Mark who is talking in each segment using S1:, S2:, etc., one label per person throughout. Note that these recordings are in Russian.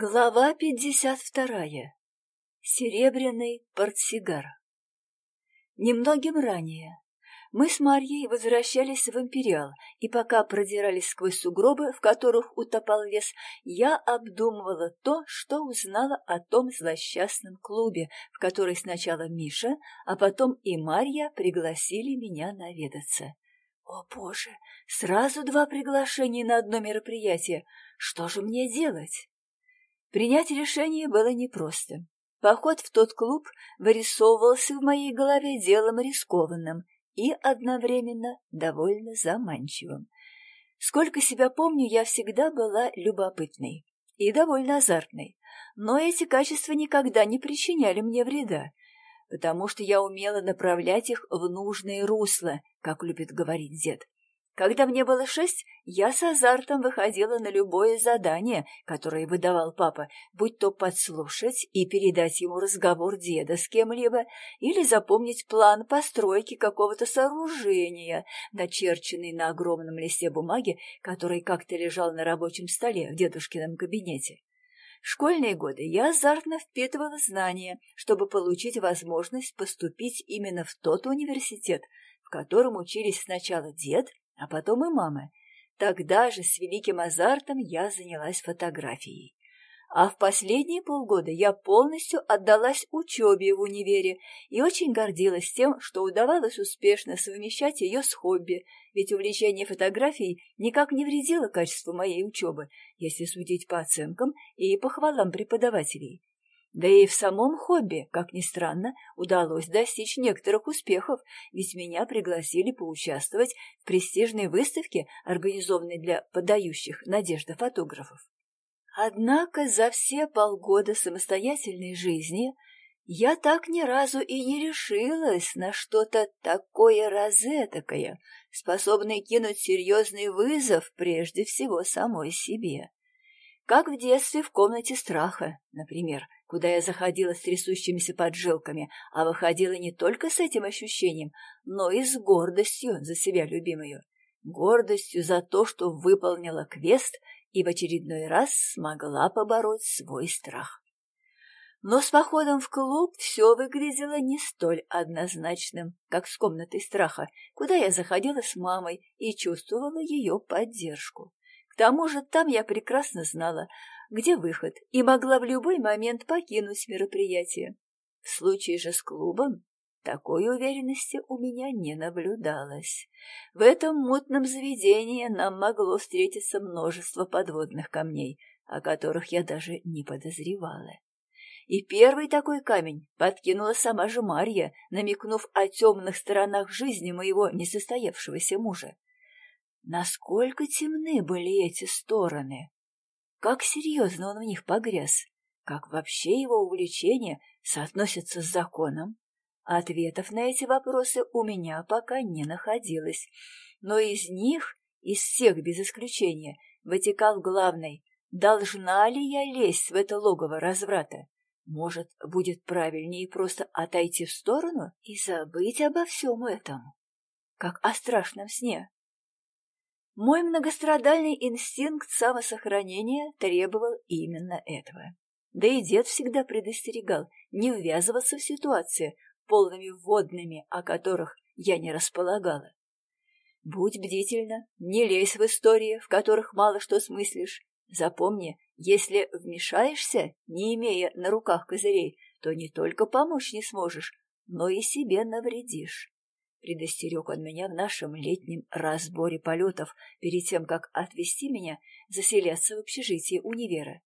S1: Глава пятьдесят вторая. Серебряный портсигар. Немногим ранее мы с Марьей возвращались в Империал, и пока продирались сквозь сугробы, в которых утопал лес, я обдумывала то, что узнала о том злосчастном клубе, в который сначала Миша, а потом и Марья пригласили меня наведаться. О, Боже, сразу два приглашения на одно мероприятие. Что же мне делать? Принять решение было непросто. Поход в тот клуб вырисовывался в моей голове делом рискованным и одновременно довольно заманчивым. Сколько себя помню, я всегда была любопытной и довольно азартной, но эти качества никогда не причиняли мне вреда, потому что я умела направлять их в нужное русло, как любит говорить дед. Когда мне было шесть, я с азартом выходила на любое задание, которое выдавал папа, будь то подслушать и передать ему разговор деда с кем-либо, или запомнить план постройки какого-то сооружения, начерченный на огромном листе бумаги, который как-то лежал на рабочем столе в дедушкином кабинете. В школьные годы я азартно впитывала знания, чтобы получить возможность поступить именно в тот университет, в котором учились сначала дед, а потом и мама. Тогда же с великим азартом я занялась фотографией. А в последние полгода я полностью отдалась учебе в универе и очень гордилась тем, что удавалось успешно совмещать ее с хобби, ведь увлечение фотографией никак не вредило качеству моей учебы, если судить по оценкам и похвалам преподавателей. Да и в самом хобби, как ни странно, удалось достичь некоторых успехов, ведь меня пригласили поучаствовать в престижной выставке, организованной для подающих надежды фотографов. Однако за все полгода самостоятельной жизни я так ни разу и не решилась на что-то такое розетокое, способное кинуть серьезный вызов прежде всего самой себе. Как в детстве в комнате страха, например, куда я заходила с трясущимися поджилками, а выходила не только с этим ощущением, но и с гордостью за себя любимую. Гордостью за то, что выполнила квест и в очередной раз смогла побороть свой страх. Но с походом в клуб все выглядело не столь однозначным, как с комнатой страха, куда я заходила с мамой и чувствовала ее поддержку. К тому же там я прекрасно знала, где выход, и могла в любой момент покинуть мероприятие. В случае же с клубом такой уверенности у меня не наблюдалось. В этом мутном заведении нам могло встретиться множество подводных камней, о которых я даже не подозревала. И первый такой камень подкинула сама же Марья, намекнув о темных сторонах жизни моего несостоявшегося мужа. Насколько темны были эти стороны! Как серьезно он в них погряз, как вообще его увлечения соотносятся с законом. Ответов на эти вопросы у меня пока не находилось, но из них, из всех без исключения, вытекал главный Должна ли я лезть в это логово разврата? Может, будет правильнее просто отойти в сторону и забыть обо всем этом, как о страшном сне? Мой многострадальный инстинкт самосохранения требовал именно этого. Да и дед всегда предостерегал не ввязываться в ситуации, полными водными, о которых я не располагала. Будь бдительна, не лезь в истории, в которых мало что смыслишь. Запомни, если вмешаешься, не имея на руках козырей, то не только помочь не сможешь, но и себе навредишь. Предостерег он меня в нашем летнем разборе полетов перед тем, как отвезти меня заселяться в общежитие универа.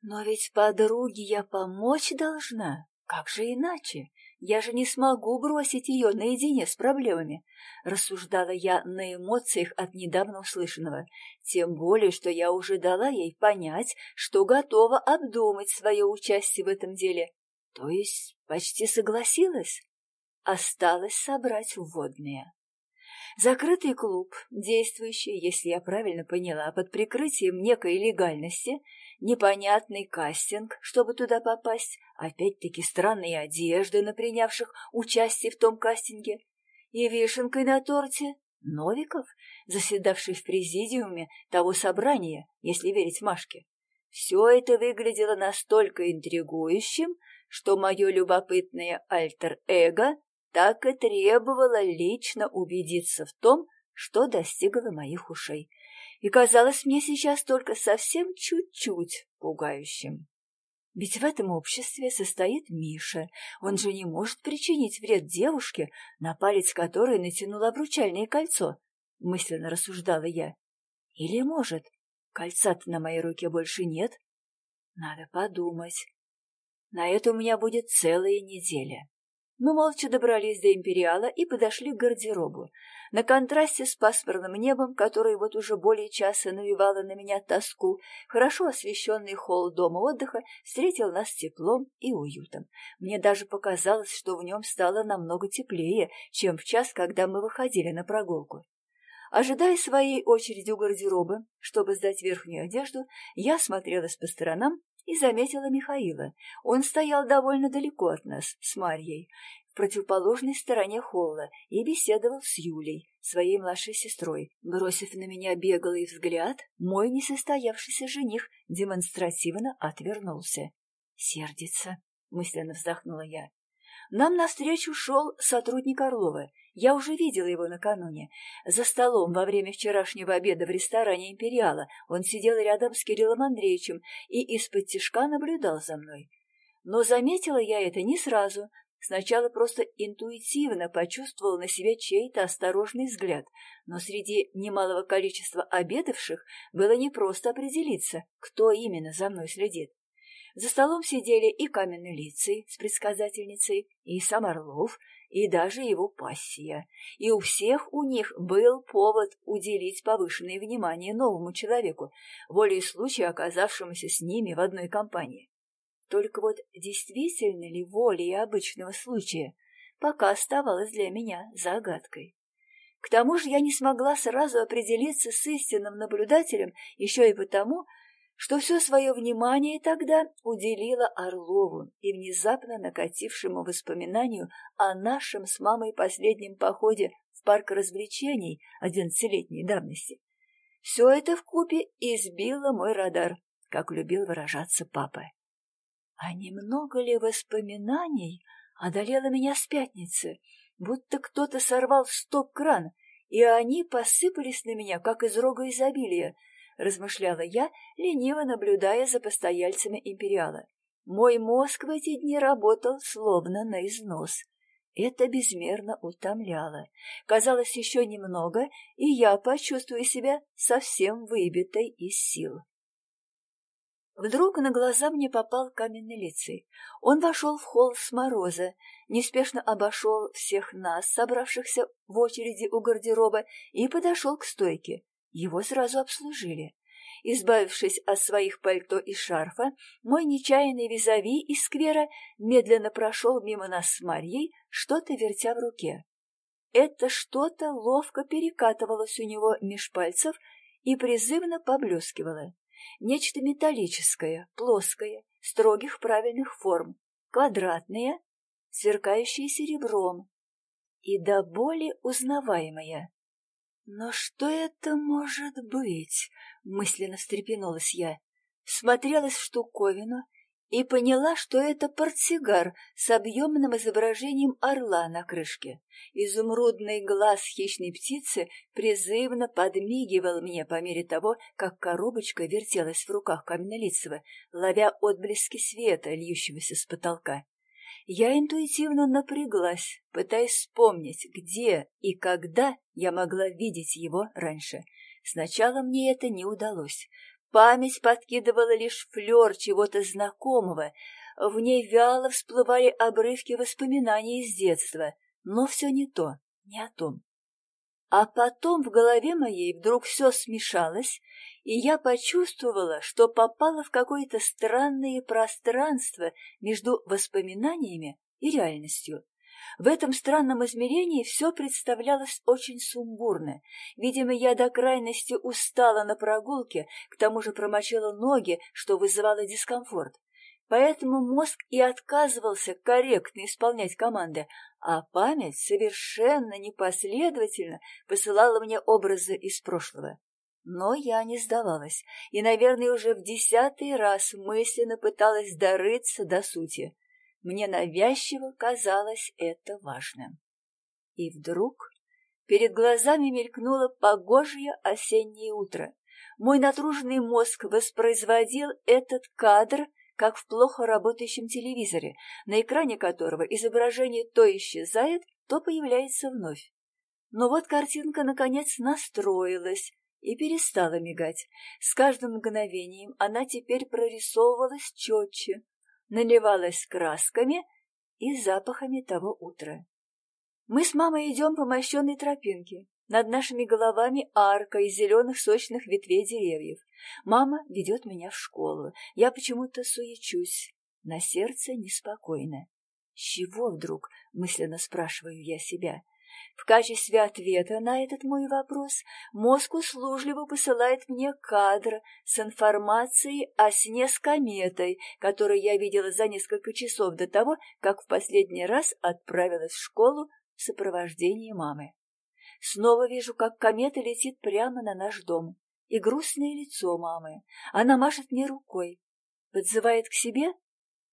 S1: Но ведь подруге я помочь должна. Как же иначе? Я же не смогу бросить ее наедине с проблемами, рассуждала я на эмоциях от недавно услышанного, тем более, что я уже дала ей понять, что готова обдумать свое участие в этом деле. То есть почти согласилась? Осталось собрать вводные. Закрытый клуб, действующий, если я правильно поняла, под прикрытием некой легальности, непонятный кастинг, чтобы туда попасть, опять-таки странные одежды на принявших участие в том кастинге, и вишенкой на торте Новиков, заседавший в президиуме того собрания, если верить Машке. Все это выглядело настолько интригующим, что мое любопытное альтер-эго так и требовало лично убедиться в том, что достигло моих ушей, и казалось мне сейчас только совсем чуть-чуть пугающим. Ведь в этом обществе состоит Миша. Он же не может причинить вред девушке, на палец которой натянул обручальное кольцо, — мысленно рассуждала я. Или может? Кольца-то на моей руке больше нет. Надо подумать. На это у меня будет целая неделя. Мы молча добрались до Империала и подошли к гардеробу. На контрасте с пасмурным небом, которое вот уже более часа навевало на меня тоску, хорошо освещенный холл дома отдыха встретил нас теплом и уютом. Мне даже показалось, что в нем стало намного теплее, чем в час, когда мы выходили на прогулку. Ожидая своей очереди у гардероба, чтобы сдать верхнюю одежду, я смотрелась по сторонам и заметила Михаила. Он стоял довольно далеко от нас, с Марьей, в противоположной стороне холла, и беседовал с Юлей, своей младшей сестрой. Бросив на меня беглый взгляд, мой несостоявшийся жених демонстративно отвернулся. «Сердится», — мысленно вздохнула я. Нам навстречу шел сотрудник Орлова. Я уже видела его накануне. За столом во время вчерашнего обеда в ресторане «Империала» он сидел рядом с Кириллом Андреевичем и из-под тишка наблюдал за мной. Но заметила я это не сразу. Сначала просто интуитивно почувствовала на себе чей-то осторожный взгляд, но среди немалого количества обедавших было непросто определиться, кто именно за мной следит. За столом сидели и каменные лицей с предсказательницей, и сам Орлов, и даже его пассия. И у всех у них был повод уделить повышенное внимание новому человеку, волей случая оказавшемуся с ними в одной компании. Только вот действительно ли волей обычного случая пока оставалось для меня загадкой. К тому же я не смогла сразу определиться с истинным наблюдателем еще и потому, что все свое внимание тогда уделила Орлову и внезапно накатившему воспоминанию о нашем с мамой последнем походе в парк развлечений одиннадцатилетней давности. Все это вкупе избило мой радар, как любил выражаться папа. А немного ли воспоминаний одолело меня с пятницы, будто кто-то сорвал стоп-кран, и они посыпались на меня, как из рога изобилия, — размышляла я, лениво наблюдая за постояльцами империала. Мой мозг в эти дни работал словно на износ. Это безмерно утомляло. Казалось, еще немного, и я почувствую себя совсем выбитой из сил. Вдруг на глаза мне попал каменный лицей. Он вошел в холл с мороза, неспешно обошел всех нас, собравшихся в очереди у гардероба, и подошел к стойке. Его сразу обслужили. Избавившись от своих пальто и шарфа, мой нечаянный визави из сквера медленно прошел мимо нас с Марьей, что-то вертя в руке. Это что-то ловко перекатывалось у него меж пальцев и призывно поблескивало. Нечто металлическое, плоское, строгих правильных форм, квадратное, сверкающее серебром и до боли узнаваемое. «Но что это может быть?» — мысленно встрепенулась я. Смотрелась в штуковину и поняла, что это портсигар с объемным изображением орла на крышке. Изумрудный глаз хищной птицы призывно подмигивал мне по мере того, как коробочка вертелась в руках Каменолицева, ловя отблески света, льющегося с потолка. Я интуитивно напряглась, пытаясь вспомнить, где и когда я могла видеть его раньше. Сначала мне это не удалось. Память подкидывала лишь флер чего-то знакомого. В ней вяло всплывали обрывки воспоминаний из детства. Но все не то, не о том. А потом в голове моей вдруг все смешалось, и я почувствовала, что попала в какое-то странное пространство между воспоминаниями и реальностью. В этом странном измерении все представлялось очень сумбурно. Видимо, я до крайности устала на прогулке, к тому же промочила ноги, что вызывало дискомфорт. Поэтому мозг и отказывался корректно исполнять команды, а память совершенно непоследовательно посылала мне образы из прошлого. Но я не сдавалась, и, наверное, уже в десятый раз мысленно пыталась дорыться до сути. Мне навязчиво казалось это важным. И вдруг перед глазами мелькнуло погожее осеннее утро. Мой натруженный мозг воспроизводил этот кадр, как в плохо работающем телевизоре, на экране которого изображение то исчезает, то появляется вновь. Но вот картинка, наконец, настроилась и перестала мигать. С каждым мгновением она теперь прорисовывалась четче, наливалась красками и запахами того утра. Мы с мамой идем по мощенной тропинке. Над нашими головами арка из зеленых сочных ветвей деревьев. Мама ведет меня в школу. Я почему-то суечусь. На сердце неспокойно. С чего вдруг, мысленно спрашиваю я себя, в качестве ответа на этот мой вопрос мозг услужливо посылает мне кадр с информацией о сне с кометой, который я видела за несколько часов до того, как в последний раз отправилась в школу в сопровождении мамы. Снова вижу, как комета летит прямо на наш дом, и грустное лицо мамы. Она машет мне рукой. Подзывает к себе?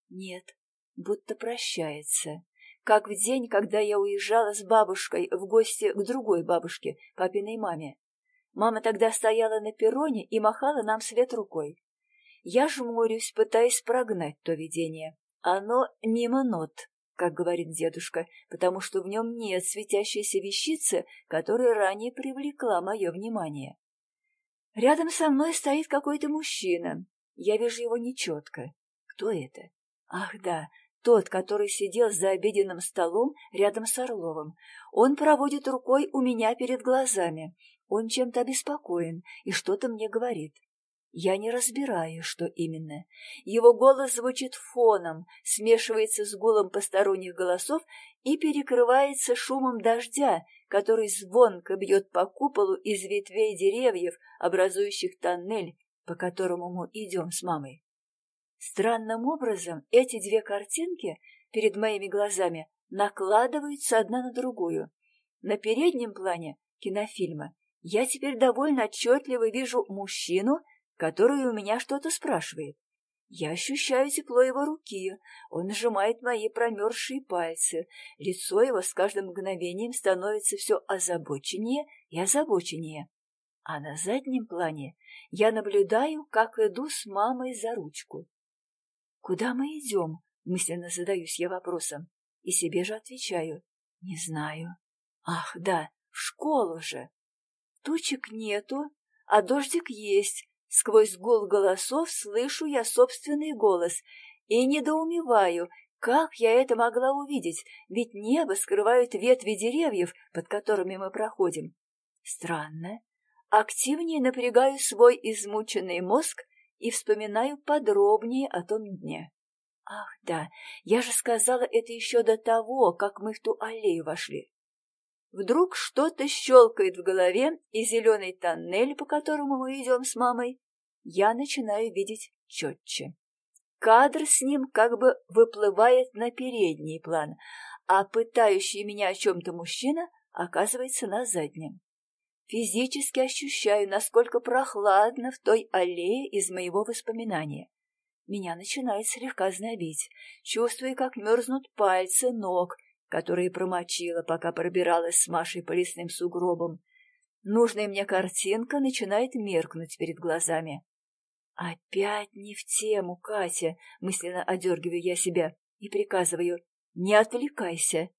S1: Нет, будто прощается как в день, когда я уезжала с бабушкой в гости к другой бабушке, папиной маме. Мама тогда стояла на перроне и махала нам свет рукой. Я жмурюсь, пытаясь прогнать то видение. Оно не монот, как говорит дедушка, потому что в нем нет светящейся вещицы, которая ранее привлекла мое внимание. Рядом со мной стоит какой-то мужчина. Я вижу его нечетко. Кто это? Ах да, тот, который сидел за обеденным столом рядом с Орловым. Он проводит рукой у меня перед глазами. Он чем-то обеспокоен и что-то мне говорит. Я не разбираю, что именно. Его голос звучит фоном, смешивается с гулом посторонних голосов и перекрывается шумом дождя, который звонко бьет по куполу из ветвей деревьев, образующих тоннель, по которому мы идем с мамой. Странным образом эти две картинки перед моими глазами накладываются одна на другую. На переднем плане кинофильма я теперь довольно отчетливо вижу мужчину, который у меня что-то спрашивает. Я ощущаю тепло его руки, он сжимает мои промерзшие пальцы, лицо его с каждым мгновением становится все озабоченнее и озабоченнее. А на заднем плане я наблюдаю, как иду с мамой за ручку. Куда мы идем? Мысленно задаюсь я вопросом. И себе же отвечаю. Не знаю. Ах, да, в школу же. Тучек нету, а дождик есть. Сквозь гул голосов слышу я собственный голос и недоумеваю, как я это могла увидеть, ведь небо скрывают ветви деревьев, под которыми мы проходим. Странно. Активнее напрягаю свой измученный мозг и вспоминаю подробнее о том дне. Ах, да, я же сказала это еще до того, как мы в ту аллею вошли. Вдруг что-то щелкает в голове, и зеленый тоннель, по которому мы идем с мамой, я начинаю видеть четче. Кадр с ним как бы выплывает на передний план, а пытающий меня о чем-то мужчина оказывается на заднем. Физически ощущаю, насколько прохладно в той аллее из моего воспоминания. Меня начинает слегка знобить, чувствуя, как мерзнут пальцы ног, которые промочила, пока пробиралась с Машей по лесным сугробам. Нужная мне картинка начинает меркнуть перед глазами. «Опять не в тему, Катя!» — мысленно одергиваю я себя и приказываю. «Не отвлекайся!»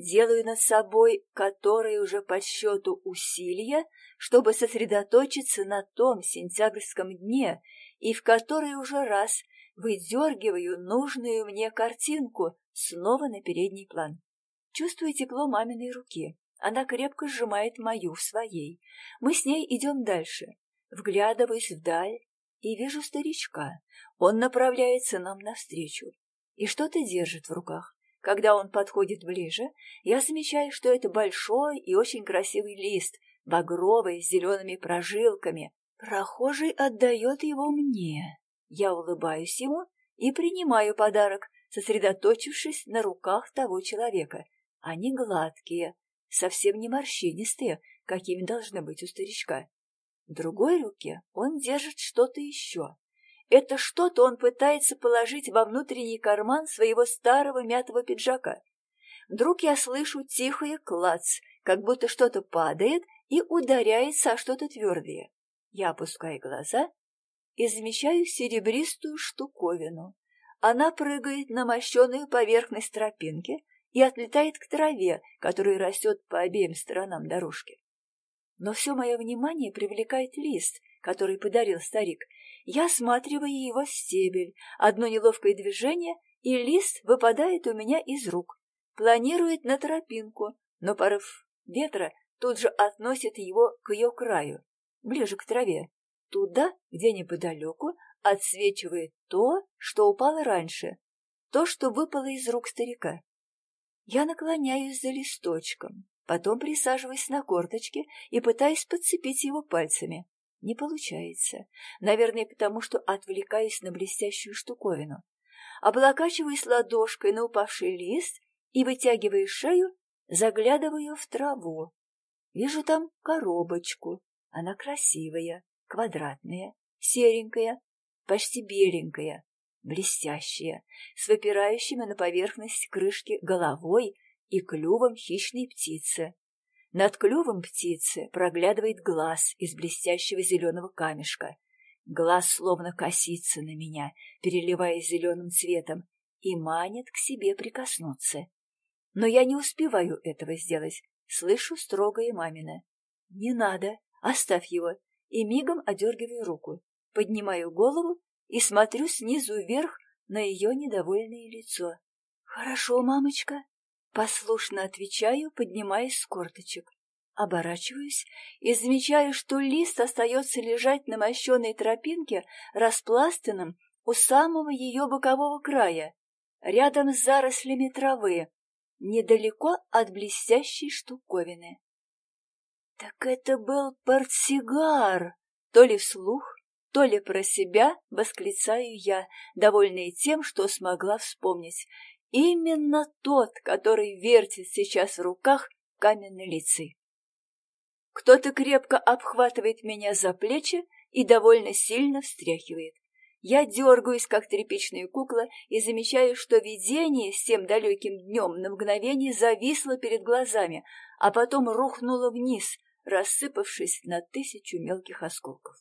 S1: Делаю над собой которые уже по счету усилия, чтобы сосредоточиться на том сентябрьском дне, и в который уже раз выдергиваю нужную мне картинку снова на передний план. Чувствую тепло маминой руки. Она крепко сжимает мою в своей. Мы с ней идем дальше. Вглядываюсь вдаль и вижу старичка. Он направляется нам навстречу и что-то держит в руках. Когда он подходит ближе, я замечаю, что это большой и очень красивый лист, багровый, с зелеными прожилками. Прохожий отдает его мне. Я улыбаюсь ему и принимаю подарок, сосредоточившись на руках того человека. Они гладкие, совсем не морщинистые, какими должны быть у старичка. В другой руке он держит что-то еще. Это что-то он пытается положить во внутренний карман своего старого мятого пиджака. Вдруг я слышу тихое клац, как будто что-то падает и ударяется о что-то твердое. Я опускаю глаза и замечаю серебристую штуковину. Она прыгает на мощеную поверхность тропинки и отлетает к траве, которая растет по обеим сторонам дорожки. Но все мое внимание привлекает лист, который подарил старик. Я осматриваю его стебель. Одно неловкое движение, и лист выпадает у меня из рук. Планирует на тропинку, но порыв ветра тут же относит его к ее краю, ближе к траве, туда, где неподалеку отсвечивает то, что упало раньше, то, что выпало из рук старика. Я наклоняюсь за листочком, потом присаживаюсь на корточки и пытаюсь подцепить его пальцами. Не получается. Наверное, потому что отвлекаюсь на блестящую штуковину. Облокачиваюсь ладошкой на упавший лист и, вытягивая шею, заглядываю в траву. Вижу там коробочку. Она красивая, квадратная, серенькая, почти беленькая, блестящая, с выпирающими на поверхность крышки головой и клювом хищной птицы. Над клювом птицы проглядывает глаз из блестящего зеленого камешка. Глаз словно косится на меня, переливаясь зеленым цветом, и манит к себе прикоснуться. Но я не успеваю этого сделать. Слышу строгое мамина. «Не надо, оставь его!» И мигом одергиваю руку. Поднимаю голову и смотрю снизу вверх на ее недовольное лицо. «Хорошо, мамочка», — послушно отвечаю, поднимаясь с корточек. Оборачиваюсь и замечаю, что лист остается лежать на мощенной тропинке, распластанным у самого ее бокового края, рядом с зарослями травы, недалеко от блестящей штуковины. Так это был портсигар! То ли вслух, то ли про себя восклицаю я, довольная тем, что смогла вспомнить. Именно тот, который вертит сейчас в руках каменной лицы. Кто-то крепко обхватывает меня за плечи и довольно сильно встряхивает. Я дергаюсь, как тряпичная кукла, и замечаю, что видение с тем далеким днем на мгновение зависло перед глазами, а потом рухнуло вниз, рассыпавшись на тысячу мелких осколков.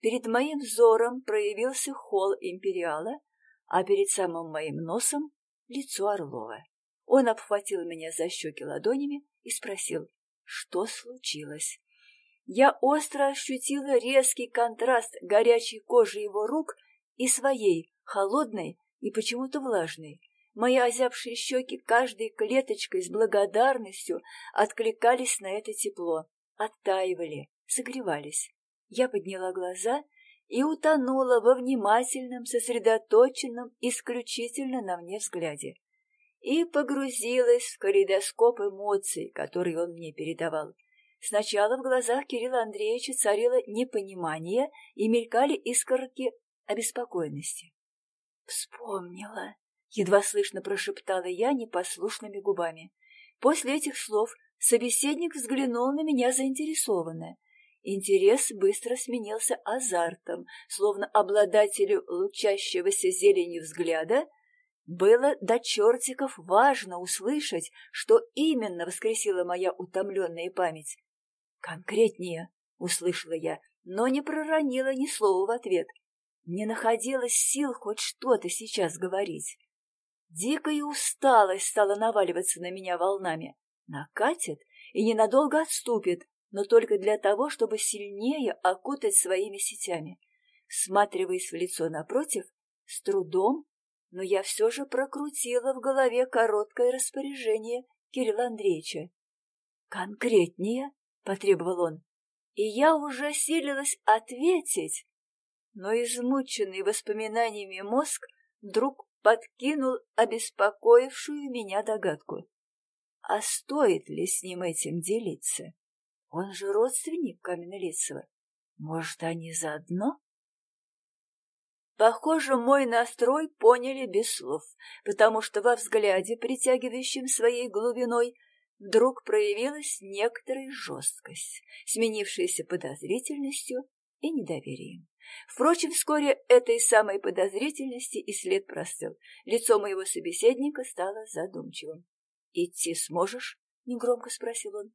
S1: Перед моим взором проявился холл Империала, а перед самым моим носом — лицо Орлова. Он обхватил меня за щеки ладонями и спросил, что случилось. Я остро ощутила резкий контраст горячей кожи его рук и своей, холодной и почему-то влажной. Мои озябшие щеки каждой клеточкой с благодарностью откликались на это тепло, оттаивали, согревались. Я подняла глаза и утонула во внимательном, сосредоточенном, исключительно на мне взгляде. И погрузилась в калейдоскоп эмоций, которые он мне передавал. Сначала в глазах Кирилла Андреевича царило непонимание и мелькали искорки обеспокоенности. «Вспомнила!» — едва слышно прошептала я непослушными губами. После этих слов собеседник взглянул на меня заинтересованно — Интерес быстро сменился азартом, словно обладателю лучащегося зеленью взгляда было до чертиков важно услышать, что именно воскресила моя утомленная память. «Конкретнее», — услышала я, но не проронила ни слова в ответ. Не находилось сил хоть что-то сейчас говорить. Дикая усталость стала наваливаться на меня волнами. Накатит и ненадолго отступит, но только для того, чтобы сильнее окутать своими сетями. Сматриваясь в лицо напротив, с трудом, но я все же прокрутила в голове короткое распоряжение Кирилла Андреевича. «Конкретнее?» — потребовал он. И я уже силилась ответить, но измученный воспоминаниями мозг вдруг подкинул обеспокоившую меня догадку. А стоит ли с ним этим делиться? Он же родственник Каменолицева. Может, они заодно? Похоже, мой настрой поняли без слов, потому что во взгляде, притягивающем своей глубиной, вдруг проявилась некоторая жесткость, сменившаяся подозрительностью и недоверием. Впрочем, вскоре этой самой подозрительности и след простыл. Лицо моего собеседника стало задумчивым. «Идти сможешь?» — негромко спросил он.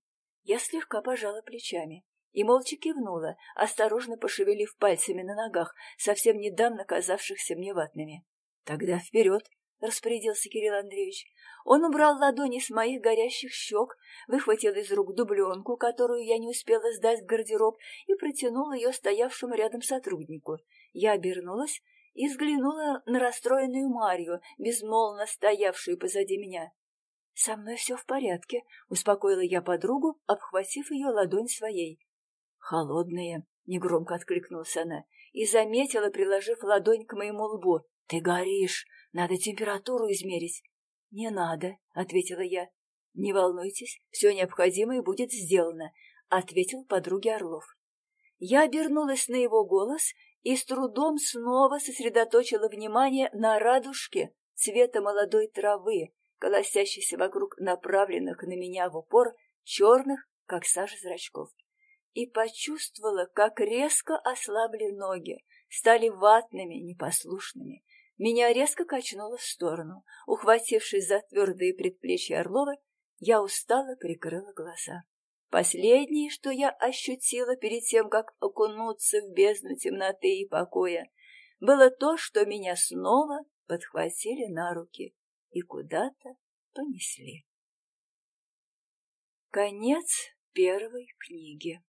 S1: Я слегка пожала плечами и молча кивнула, осторожно пошевелив пальцами на ногах, совсем недавно казавшихся мне ватными. «Тогда вперед!» — распорядился Кирилл Андреевич. Он убрал ладони с моих горящих щек, выхватил из рук дубленку, которую я не успела сдать в гардероб, и протянул ее стоявшему рядом сотруднику. Я обернулась и взглянула на расстроенную Марью, безмолвно стоявшую позади меня. «Со мной все в порядке», — успокоила я подругу, обхватив ее ладонь своей. «Холодная», — негромко откликнулась она, и заметила, приложив ладонь к моему лбу. «Ты горишь, надо температуру измерить». «Не надо», — ответила я. «Не волнуйтесь, все необходимое будет сделано», — ответил подруге Орлов. Я обернулась на его голос и с трудом снова сосредоточила внимание на радужке цвета молодой травы, колосящейся вокруг направленных на меня в упор черных, как сажа зрачков, и почувствовала, как резко ослабли ноги, стали ватными, непослушными, меня резко качнуло в сторону. Ухватившись за твердые предплечья Орлова, я устало прикрыла глаза. Последнее, что я ощутила перед тем, как окунуться в бездну темноты и покоя, было то, что меня снова подхватили на руки и куда-то понесли. Конец первой книги